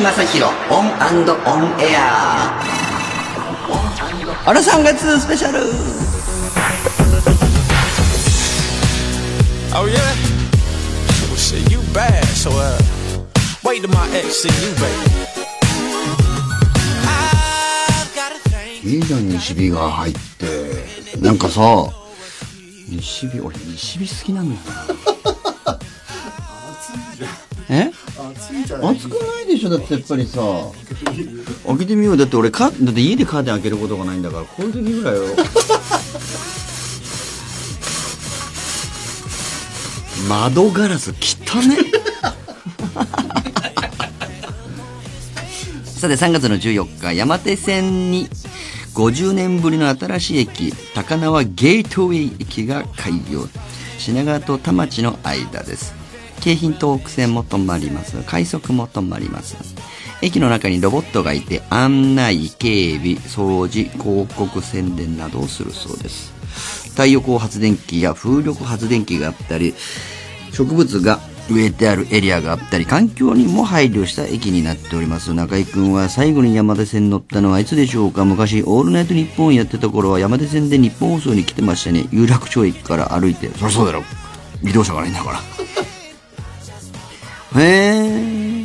オンオンエア。アラ3月スペシャル。おやれ You ビいいじゃん西日が入って。何かさ西日俺西日好きなんだよな。暑くないでしょ？だってやっぱりさ。開けてみよう。だって俺かだって家でカーテン開けることがないんだから。こういう時ぐらいよ。窓ガラス汚ね。さて3月の14日山手線に50年ぶりの新しい駅高輪ゲートウェイ駅が開業。品川と田町の間です京浜東北線も止まります。快速も止まります駅の中にロボットがいて案内警備掃除広告宣伝などをするそうです。太陽光発電機や風力発電機があったり植物が植えてあるエリアがあったり環境にも配慮した駅になっております。中居君は最後に山手線に乗ったのはいつでしょうか？昔「オールナイトニッポン」やってた頃は山手線で日本放送に来てましたね。有楽町駅から歩いてそりゃそうだろ。移動車がないんだから。へえ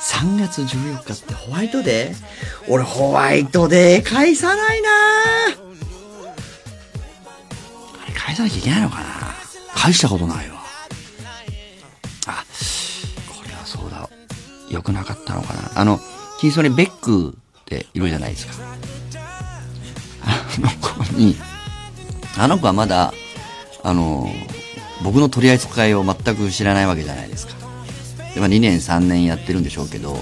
3月14日ってホワイトデー？俺ホワイトデー返さないな。あれ返さなきゃいけないのかな？返したことないわ。あこれはそうだ。良くなかったのかな？あのキーソにベックっているじゃないですか。あの子にあの子はまだあの僕の取り扱いを全く知らないわけじゃないですか、まあ、2年3年やってるんでしょうけど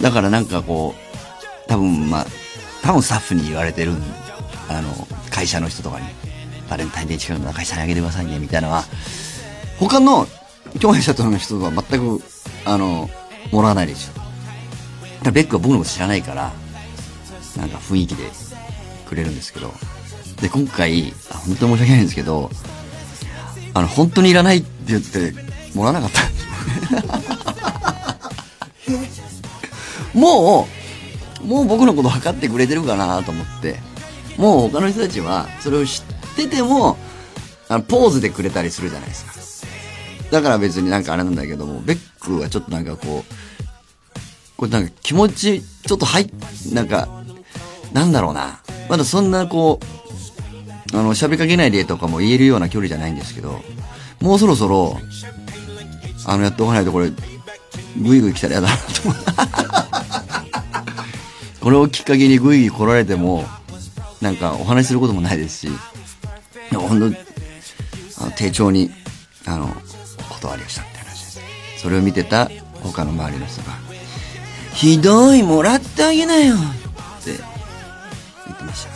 だからなんかこう多分まあ多分スタッフに言われてるあの会社の人とかにバレンタインデー近くの会社にあげてくださいねみたいなのは他の共演者との人とは全くあのもらわないでしょベックは僕のこと知らないからなんか雰囲気でくれるんですけどで今回本当に申し訳ないんですけどあの本当にいらないって言ってもらわなかった。もうもう僕のこと分かってくれてるかなと思って。もう他の人たちはそれを知っててもあのポーズでくれたりするじゃないですか。だから別になんかあれなんだけどもベックはちょっとなんかこうこれなんか気持ちちょっと入っなんかなんだろうな。まだそんなこうあの喋りかけないでとかも言えるような距離じゃないんですけどもうそろそろあのやっておかないとこれグイグイ来たら嫌だなと。思ってこれをきっかけにグイグイ来られてもなんかお話しすることもないですし本当あの丁重にあの断りをしたって話です。それを見てた他の周りの人が「ひどいもらってあげなよ」って言ってまし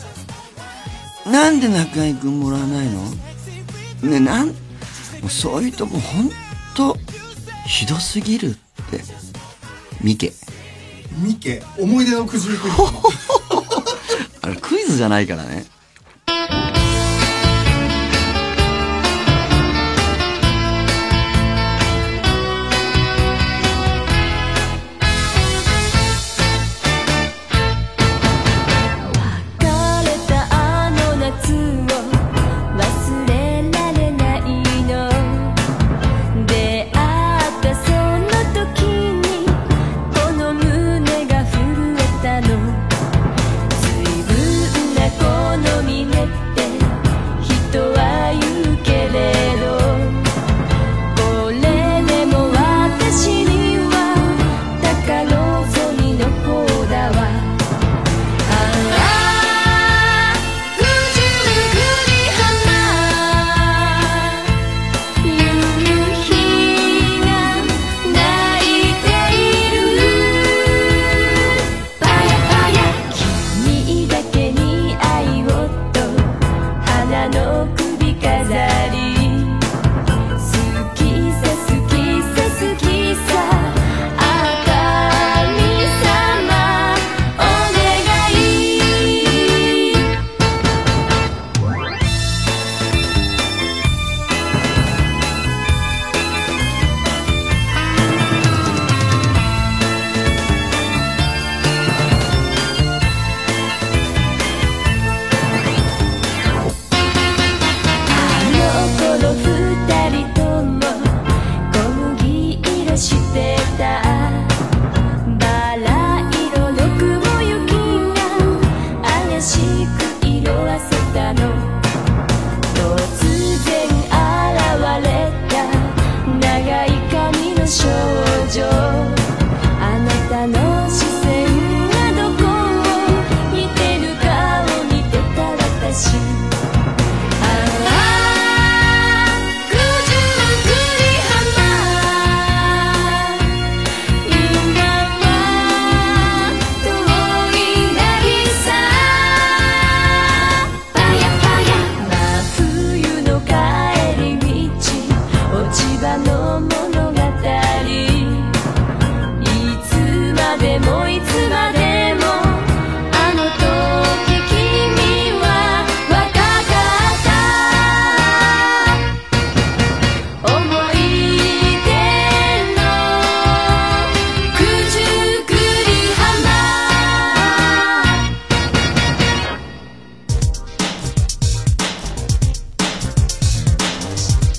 た。なんで中居君もらわないの？ねなんもうそういうとこほんとひどすぎるって。ミケ。ミケ思い出のくじ引き あれクイズじゃないからね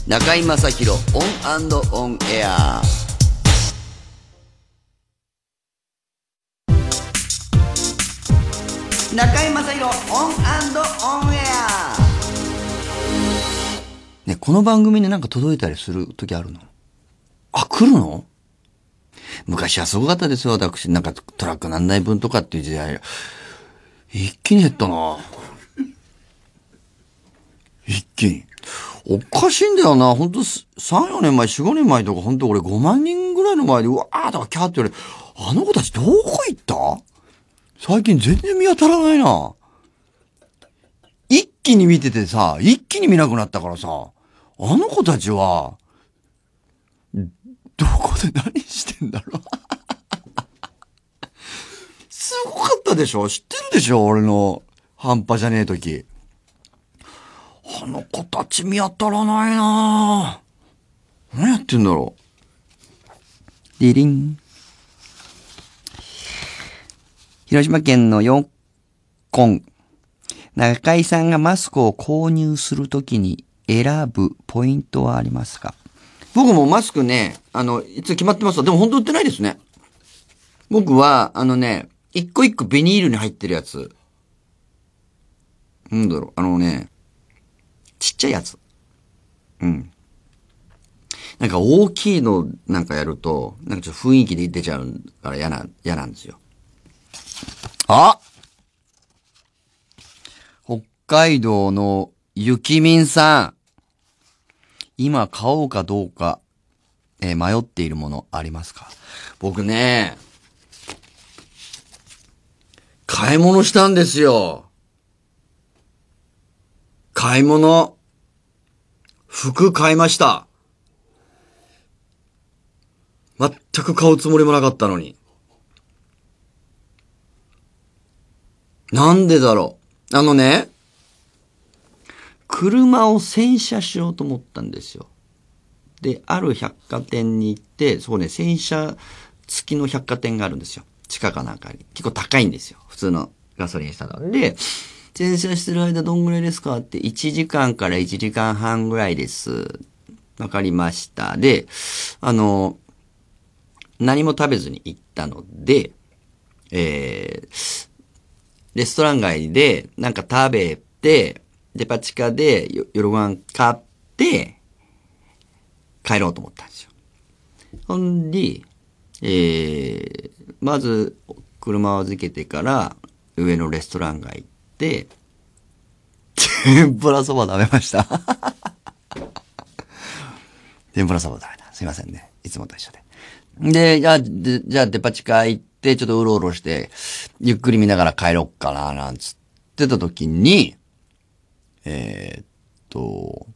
中居正広オンオンエア中居正広オンオンエアね、この番組でなんか届いたりする時あるの？あ、来るの？昔はすごかったですよ、私。なんかトラック何台分とかっていう時代。一気に減ったな一気に。おかしいんだよな。ほんと、3、4年前、4、5年前とか、ほんと俺5万人ぐらいの前で、うわーとかキャーって言われ、あの子たちどこ行った？最近全然見当たらないな。一気に見ててさ、一気に見なくなったからさ、あの子たちは、どこで何してんだろう？すごかったでしょ？知ってるでしょ？俺の半端じゃねえ時。あの子たち見当たらないなぁ何やってんだろう。リリン。広島県のヨッコン。中井さんがマスクを購入するときに選ぶポイントはありますか？僕もマスクね、あの、いつ決まってますわでも本当売ってないですね。僕は、あのね、一個一個ビニールに入ってるやつ。なんだろう、あのね、ちっちゃいやつ。うん。なんか大きいのなんかやると、なんかちょっと雰囲気で出ちゃうから嫌な、嫌なんですよ。あ北海道のゆきみんさん。今買おうかどうか、えー迷っているものありますか？僕ね、買い物したんですよ。買い物。服買いました。全く買うつもりもなかったのに。なんでだろう。あのね、車を洗車しようと思ったんですよ。で、ある百貨店に行って、そこね、洗車付きの百貨店があるんですよ。地下かなんかに。結構高いんですよ。普通のガソリンスタンド。で、洗車してる間どんぐらいですか？って、1時間から1時間半ぐらいです。わかりました。で、あの、何も食べずに行ったので、えー、レストラン街でなんか食べて、デパ地下で夜ご飯買って、帰ろうと思ったんですよ。ほんで、えー、まず、車を預けてから、上のレストラン街行て、天ぷらそば食べました。天ぷらそば食べた。すいませんね。いつもと一緒で。で、じゃあ、じゃあデパ地下行って、ちょっとうろうろして、ゆっくり見ながら帰ろっかな、なんつってた時に、えーっと、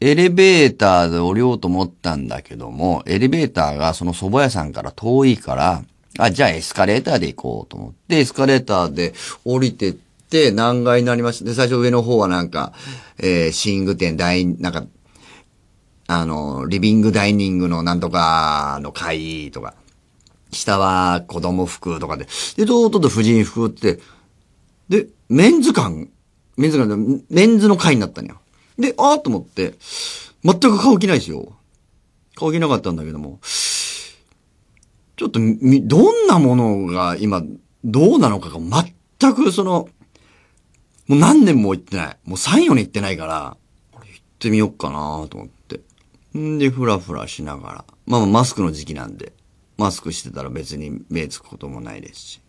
エレベーターで降りようと思ったんだけども、エレベーターがその蕎麦屋さんから遠いから、あ、じゃあエスカレーターで行こうと思って、エスカレーターで降りてって、何階になりました。で、最初上の方はなんか、えー、寝具店、大、なんか、あの、リビングダイニングのなんとかの階とか、下は子供服とかで、で、とうとうと婦人服って、で、メンズ館、メンズ館、メンズの階になったんよ。で、あーと思って、全く買う気ないですよ。買う気なかったんだけども、ちょっとみ、どんなものが今、どうなのかが全くその、もう何年も行ってない。もう3、4年行ってないから、これ行ってみようかなと思って。んで、ふらふらしながら。まあまあマスクの時期なんで。マスクしてたら別に目つくこともないですし。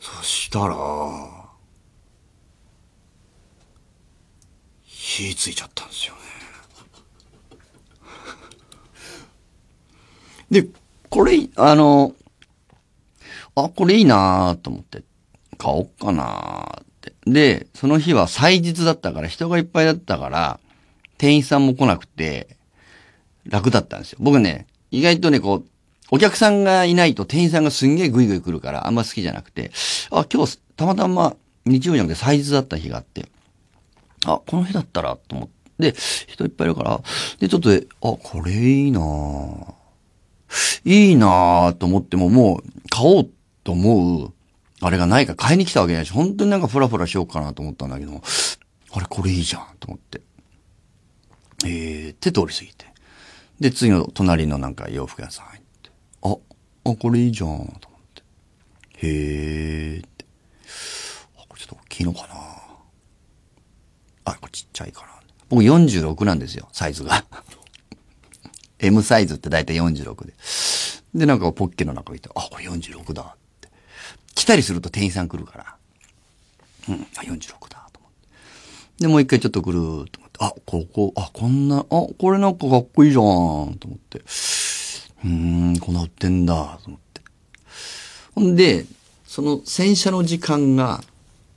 そしたら、火ついちゃったんですよね。で、これ、あの、あ、これいいなと思って、買おっかなって。で、その日は祭日だったから、人がいっぱいだったから、店員さんも来なくて、楽だったんですよ。僕ね、意外とね、こう、お客さんがいないと店員さんがすんげえグイグイ来るから、あんま好きじゃなくて、あ、今日、たまたま日曜じゃなくて祭日だった日があって、あ、この日だったら、と思って、人いっぱいいるから、で、ちょっと、あ、これいいなぁ。いいなぁと思っても、もう、買おうと思う、あれがないから買いに来たわけないし、本当になんかフラフラしようかなと思ったんだけど、あれこれいいじゃん、と思って。えーって通り過ぎて。で、次の隣のなんか洋服屋さん入って。あ、あ、これいいじゃん、と思って。へーって。あ、これちょっと大きいのかなあ、これちっちゃいかな。僕46なんですよ、サイズが。M サイズって大体46で。で、なんかポッケの中見て、あ、これ46だって。来たりすると店員さん来るから。うん、あ、46だと思って。で、もう一回ちょっと来ると思って、あ、ここ、あ、こんな、あ、これなんかかっこいいじゃんと思って。うーん、こんな売ってんだと思って。ほんで、その洗車の時間が、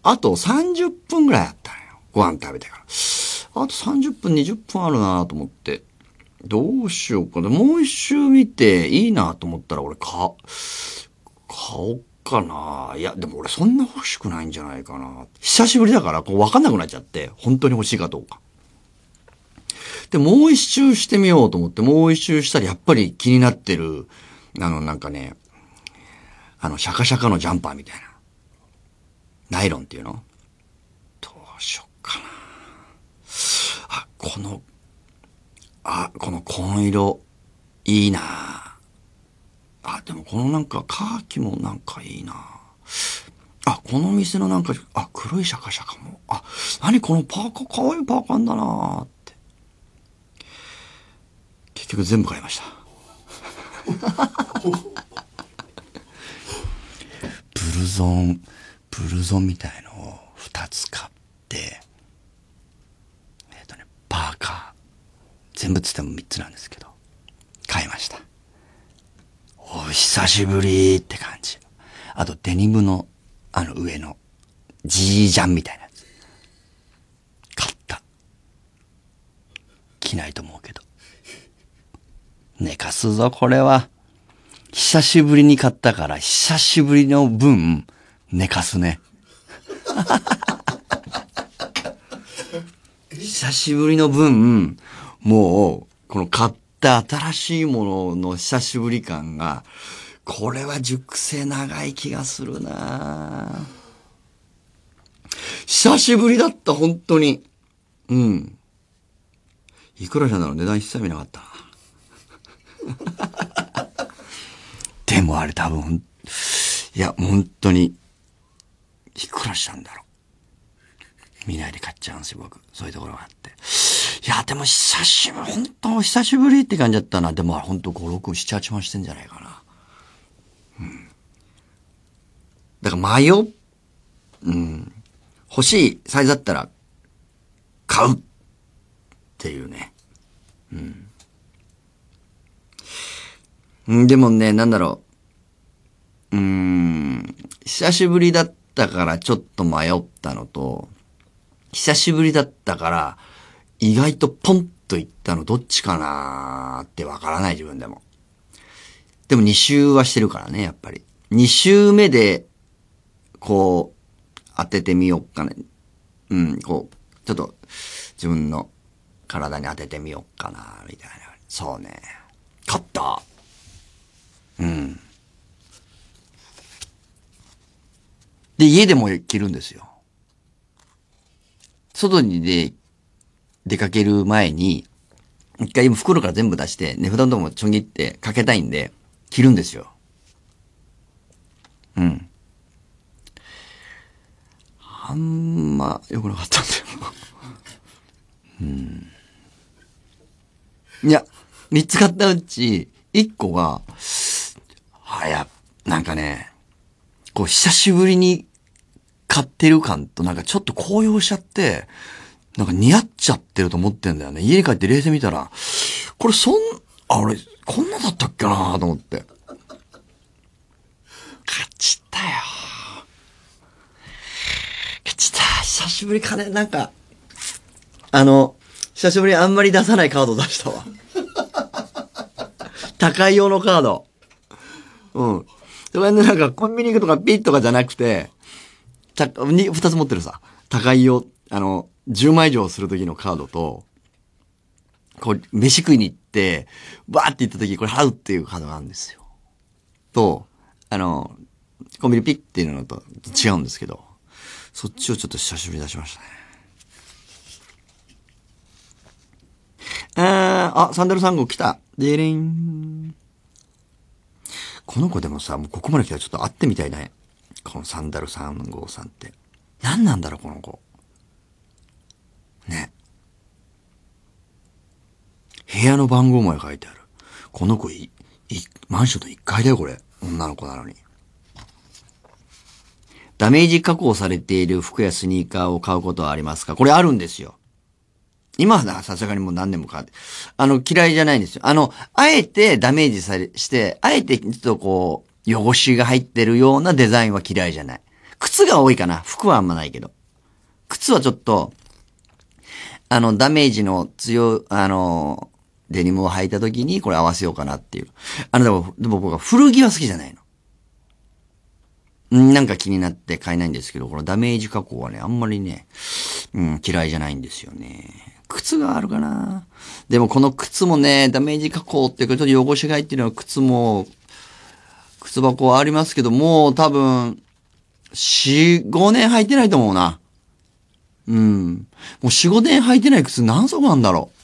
あと30分ぐらいあったのよ。ご飯食べてから。あと30分、20分あるなと思って。どうしようかな。もう一周見ていいなと思ったら俺か、買おうかな。いや、でも俺そんな欲しくないんじゃないかな。久しぶりだからこう分かんなくなっちゃって、本当に欲しいかどうか。で、もう一周してみようと思って、もう一周したらやっぱり気になってる、あの、なんかね、あの、シャカシャカのジャンパーみたいな。ナイロンっていうの？どうしよっかな。あ、この、あ、この紺色、いいなあ、でもこのなんかカーキもなんかいいなあ、この店のなんか、あ、黒いシャカシャカも。あ、何このパーカー、かわいいパーカーだなって。結局全部買いました。ブルゾン、ブルゾンみたいのを2つ買って、えっ、とね、パーカー。全部つっても3つなんですけど、買いました。お久しぶりって感じ。あとデニムの、あの上の、ジージャンみたいなやつ。買った。着ないと思うけど。寝かすぞ、これは。久しぶりに買ったから、久しぶりの分、寝かすね。久しぶりの分、もう、この買った新しいものの久しぶり感が、これは熟成長い気がするな久しぶりだった、本当に。うん。いくらしたんだろう値段一切見なかったな。でもあれ多分、いや、本当に、いくらしたんだろう。見ないで買っちゃうんですよ、僕。そういうところがあって。いや、でも久しぶり、本当久しぶりって感じだったな。でも本当5、6、7、8万してんじゃないかな。うん。だから迷う、うん。欲しいサイズだったら、買うっていうね。うん。でもね、なんだろう。うーん。久しぶりだったからちょっと迷ったのと、久しぶりだったから、意外とポンといったのどっちかなーってわからない自分でも。でも2周はしてるからね、やっぱり。2周目で、こう、当ててみようかね。うん、こう、ちょっと、自分の体に当ててみようかな、みたいな。そうね。勝ったうん。で、家でも着るんですよ。外にで、出かける前に、一回今袋から全部出して、値札のとこもちょん切ってかけたいんで、着るんですよ。うん。あんま良くなかったんだよ。うん。いや、見つかったうち、一個が、はや、なんかね、こう、久しぶりに買ってる感となんかちょっと高揚しちゃって、なんか似合っちゃってると思ってんだよね。家に帰って冷静見たら、これそん、あ、俺、こんなだったっけなと思って。勝ちたよ。勝ちた。久しぶり金、なんか、あの、久しぶりあんまり出さないカード出したわ。高い用のカード。うん。それでなんかコンビニ行くとかピッとかじゃなくて、た、に、二つ持ってるさ。高い用、あの、10万以上する時のカードと、こう、飯食いに行って、バーって行った時、これ払うっていうカードがあるんですよ。と、あの、コンビニピッっていうのと違うんですけど、そっちをちょっと久しぶりに出しましたね。あー、あ、サンダル3号来た。でれん。この子でもさ、もうここまで来たらちょっと会ってみたいね。このサンダル3号さんって。何なんだろう、この子。ね。部屋の番号まで書いてある。この子い、い、マンションの1階だよ、これ。女の子なのに。ダメージ加工されている服やスニーカーを買うことはありますか？これあるんですよ。今はさすがにもう何年も買って。あの、嫌いじゃないんですよ。あの、あえてダメージされ、して、あえてちょっとこう、汚しが入ってるようなデザインは嫌いじゃない。靴が多いかな。服はあんまないけど。靴はちょっと、あの、ダメージの強い、あの、デニムを履いた時にこれ合わせようかなっていう。あの、でも、でも僕は古着は好きじゃないの。なんか気になって買えないんですけど、このダメージ加工はね、あんまりね、うん、嫌いじゃないんですよね。靴があるかなでもこの靴もね、ダメージ加工っていうか、ちょっと汚しが入ってるような靴も、靴箱はありますけど、もう多分、4、5年履いてないと思うな。うん。もう4、5年履いてない靴何足なんだろう。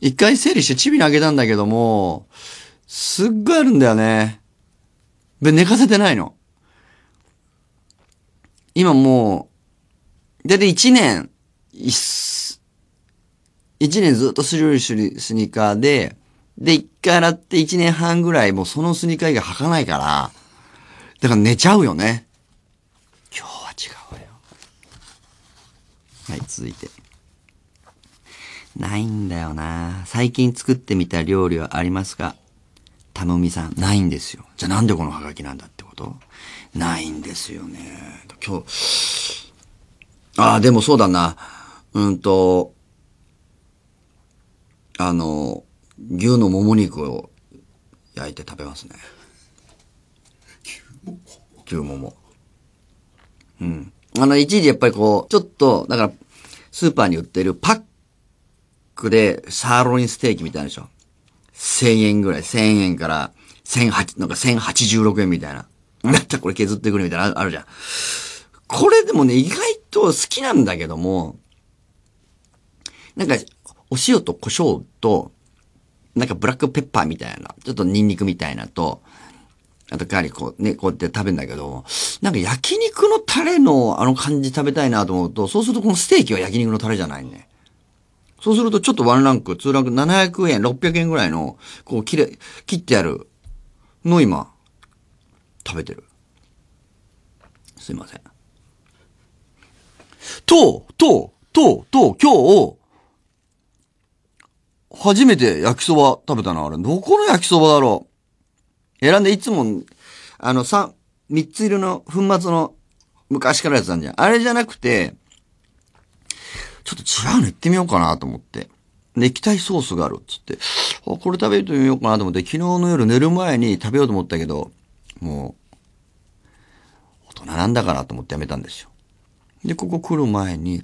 一回整理してチビにあげたんだけども、すっごいあるんだよね。で、寝かせてないの。今もう、だいたい1年、いっす一年ずっとスリューするスニーカーで、で、一回洗って1年半ぐらいもうそのスニーカー以外履かないから、だから寝ちゃうよね。今日。はい、続いて。ないんだよな最近作ってみた料理はありますかたむみさん、ないんですよ。じゃあなんでこのハガキなんだってこと？ないんですよね。今日、ああ、でもそうだな。うんと、あの、牛のもも肉を焼いて食べますね。牛もも。うん。あの、一時やっぱりこう、ちょっと、だから、スーパーに売ってるパックでサーロインステーキみたいなでしょ。1000円ぐらい、1000円から1008、なんか1086円みたいな。だったらこれ削ってくれみたいなあるじゃん。これでもね、意外と好きなんだけども、なんか、お塩と胡椒と、なんかブラックペッパーみたいな、ちょっとニンニクみたいなと、あと、やはりこうね、こうやって食べるんだけど、なんか焼肉のタレのあの感じ食べたいなと思うと、そうするとこのステーキは焼肉のタレじゃないね。そうするとちょっとワンランク、ツーランク、700円、600円ぐらいの、こう、切れ、切ってあるの今、食べてる。すいません。と、と、と、と、今日、初めて焼きそば食べたのあれ。どこの焼きそばだろう？選んでいつも、あの、三、三つ色の粉末の昔からやつなんじゃん。あれじゃなくて、ちょっと違うの行ってみようかなと思って。で、液体ソースがあるっつって、あ、これ食べてみようかなと思って、昨日の夜寝る前に食べようと思ったけど、もう、大人なんだからと思ってやめたんですよ。で、ここ来る前に、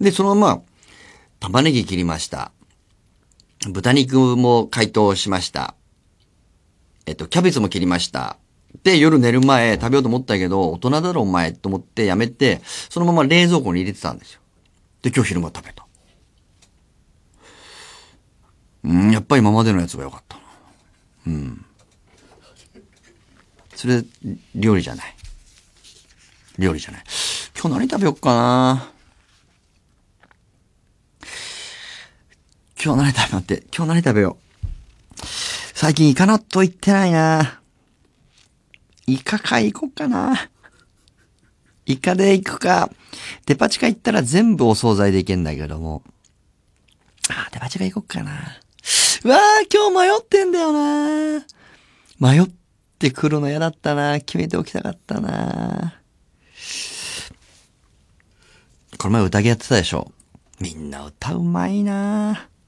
で、そのまま、玉ねぎ切りました。豚肉も解凍しました。えっと、キャベツも切りました。で、夜寝る前食べようと思ったけど、大人だろお前と思ってやめて、そのまま冷蔵庫に入れてたんですよ。で、今日昼間食べた。うん、やっぱり今までのやつが良かったな。うん。それ、料理じゃない。料理じゃない。今日何食べよっかな今日何食べよって、今日何食べよう。最近イカ納豆行ってないな。イカ買行こっかな。イカで行くか。デパ地下行ったら全部お惣菜で行けんだけども。あ、デパ地下行こっかな。うわー、今日迷ってんだよな。迷ってくるの嫌だったな。決めておきたかったな。この前歌芸やってたでしょ。みんな歌うまいな。ぁ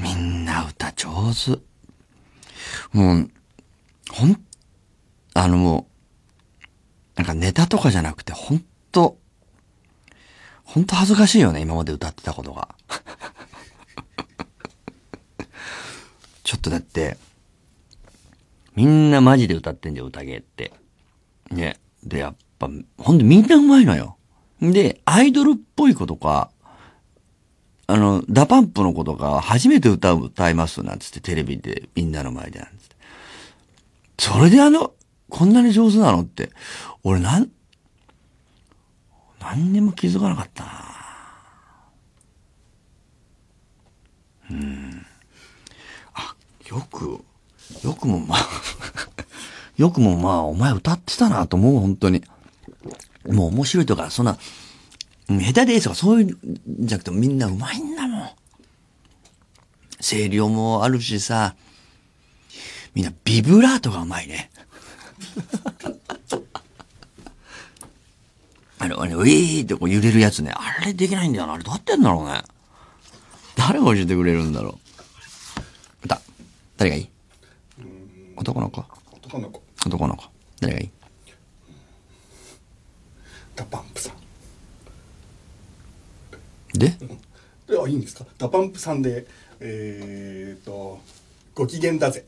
みんな歌上手。もう、ほん、あのもう、なんかネタとかじゃなくて、ほんと、ほんと恥ずかしいよね、今まで歌ってたことが。ちょっとだって、みんなマジで歌ってんじゃん、歌芸って。ね。で、やっぱ、ほんとみんなうまいのよ。で、アイドルっぽい子とか、あの、 DA PUMP の子とか、初めて歌う、歌います、なんつって、テレビで、みんなの前で、なんつって。それであの、こんなに上手なのって、俺なん、何にも気づかなかったなうん。あ、よく、よくもまあ、よくもまあ、お前歌ってたなと思う、本当に。もう面白いとか、そんな、下手でいいとかそういうんじゃなくてみんなうまいんだもん。声量もあるしさ、みんなビブラートがうまいね。あれ、あれ、ウィーってこう揺れるやつね。あれできないんだよな。あれどうやってんだろうね。誰が教えてくれるんだろう。歌。誰がいい？男の子男の子男の子。誰がいい？ DA PUMP さんで？ではいいんですか？ダパンプさんでえー、とご機嫌だぜ。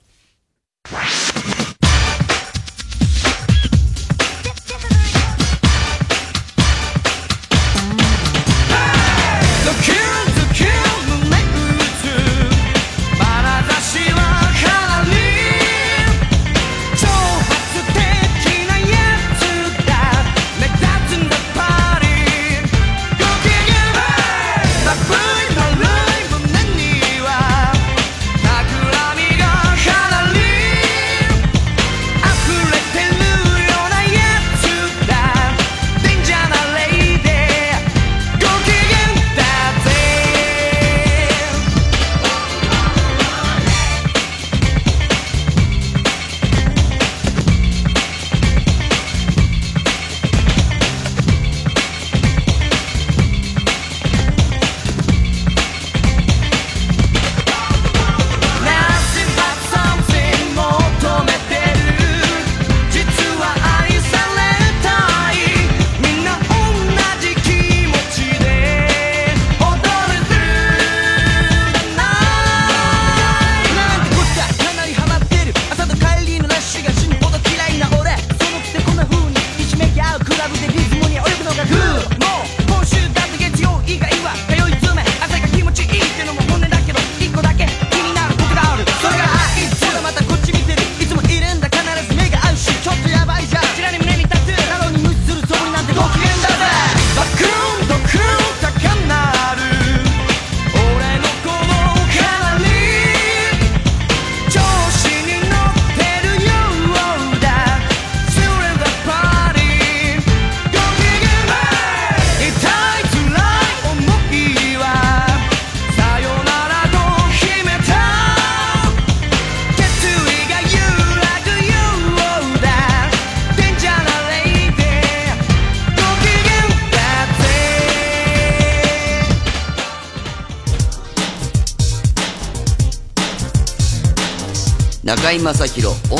中居正広オン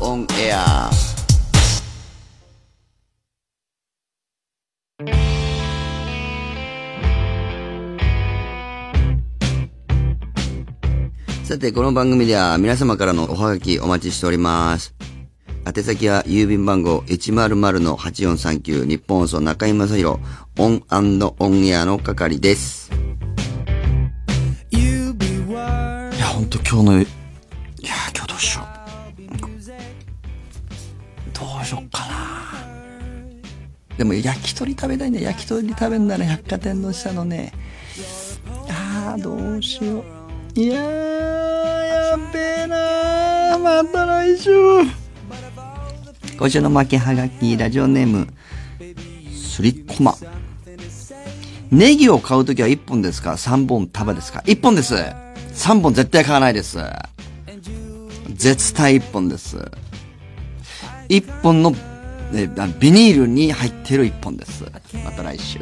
オンエアさて、この番組では皆様からのおはがきお待ちしております。宛先は郵便番号100-8439ニッポン放送中居正広オンオンエアの係です。いや、ほんと今日の、しよう。どうしよっかな。でも焼き鳥食べたいね。焼き鳥食べるなら百貨店の下のね。ああ、どうしよう。いやー、やっべえな。また来週。今週の負けはがき、ラジオネーム、すりこま。ネギを買うときは1本ですか ?3 本束ですか ?1 本です。3本絶対買わないです。絶対一本です。一本のビニールに入ってる一本です。また来週。